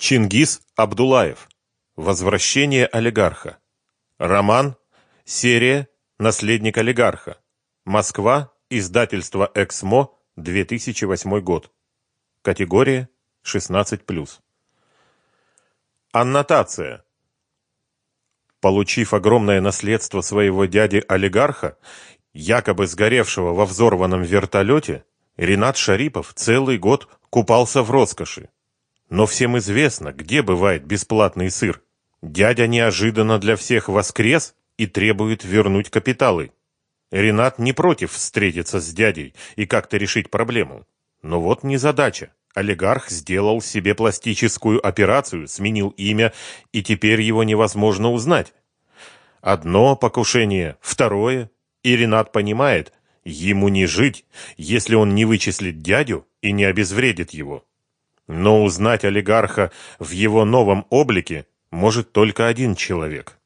Чингис Абдулаев. Возвращение олигарха. Роман. Серия «Наследник олигарха». Москва. Издательство «Эксмо», 2008 год. Категория 16+. Аннотация. Получив огромное наследство своего дяди-олигарха, якобы сгоревшего во взорванном вертолете, Ренат Шарипов целый год купался в роскоши. Но всем известно, где бывает бесплатный сыр. Дядя неожиданно для всех воскрес и требует вернуть капиталы. Ренат не против встретиться с дядей и как-то решить проблему. Но вот незадача. Олигарх сделал себе пластическую операцию, сменил имя, и теперь его невозможно узнать. Одно покушение, второе, и Ренат понимает, ему не жить, если он не вычислит дядю и не обезвредит его. Но узнать олигарха в его новом облике может только один человек.